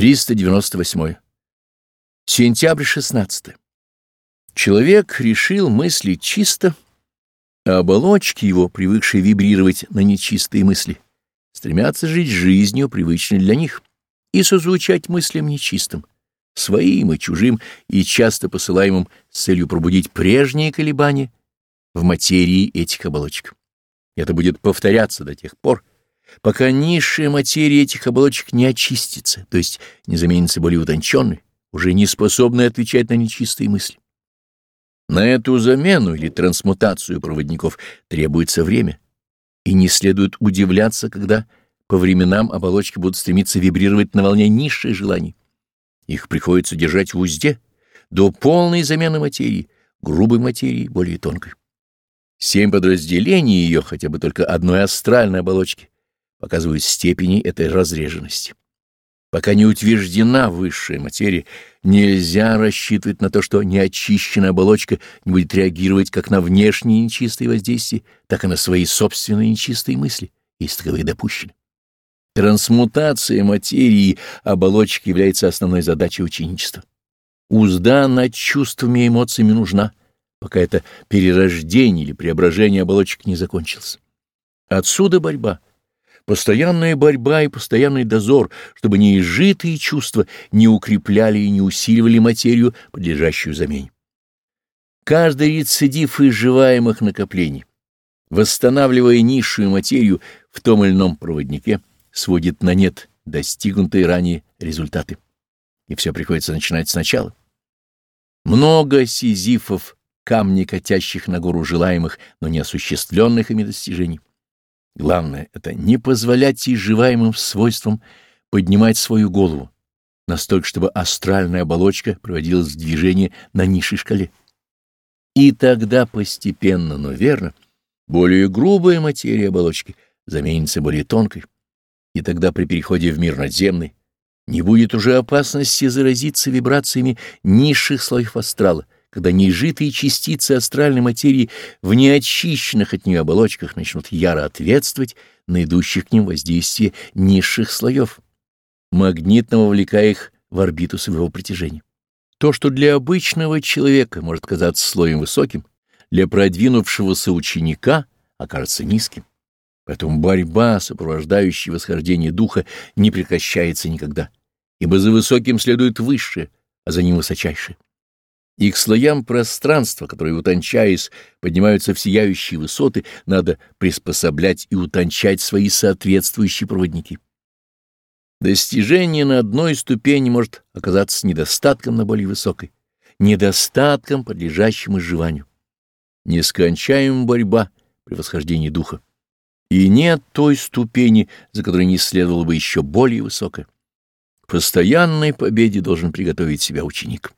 398. Сентябрь 16. Человек решил мыслить чисто, а оболочки его, привыкшие вибрировать на нечистые мысли, стремятся жить жизнью, привычной для них, и созвучать мыслям нечистым, своим и чужим, и часто посылаемым с целью пробудить прежние колебания в материи этих оболочек. Это будет повторяться до тех пор, пока низшая материя этих оболочек не очистится, то есть не заменится более утонченной, уже не способной отвечать на нечистые мысли. На эту замену или трансмутацию проводников требуется время, и не следует удивляться, когда по временам оболочки будут стремиться вибрировать на волне низших желаний. Их приходится держать в узде до полной замены материи, грубой материи, более тонкой. Семь подразделений ее, хотя бы только одной астральной оболочки, показывают степени этой разреженности. Пока не утверждена высшая материя, нельзя рассчитывать на то, что неочищенная оболочка не будет реагировать как на внешние нечистые воздействия, так и на свои собственные нечистые мысли, если таковые допущены. Трансмутация материи оболочки является основной задачей ученичества. Узда над чувствами и эмоциями нужна, пока это перерождение или преображение оболочек не закончилось. Отсюда борьба — Постоянная борьба и постоянный дозор, чтобы неизжитые чувства не укрепляли и не усиливали материю, подлежащую замене. Каждый рецидив изживаемых накоплений, восстанавливая низшую материю в том или ином проводнике, сводит на нет достигнутые ранее результаты. И все приходится начинать сначала. Много сизифов, камней, катящих на гору желаемых, но не осуществленных ими достижений. Главное — это не позволять изживаемым свойствам поднимать свою голову, настолько, чтобы астральная оболочка проводилась в движение на низшей шкале. И тогда постепенно, но верно, более грубая материя оболочки заменится более тонкой, и тогда при переходе в мир надземный не будет уже опасности заразиться вибрациями низших слоев астрала, когда неизжитые частицы астральной материи в неочищенных от нее оболочках начнут яро ответствовать на идущих к ним воздействие низших слоев, магнитно вовлекая их в орбиту своего притяжения. То, что для обычного человека может казаться слоем высоким, для продвинувшегося ученика окажется низким. Поэтому борьба, сопровождающая восхождение духа, не прекращается никогда, ибо за высоким следует высшее, а за ним высочайшее и к слоям пространства, которые, утончаясь, поднимаются в сияющие высоты, надо приспособлять и утончать свои соответствующие проводники. Достижение на одной ступени может оказаться недостатком на более высокой, недостатком, подлежащим изживанию. Нескончаемая борьба при восхождении духа. И нет той ступени, за которой не следовало бы еще более высокая. К постоянной победе должен приготовить себя ученик.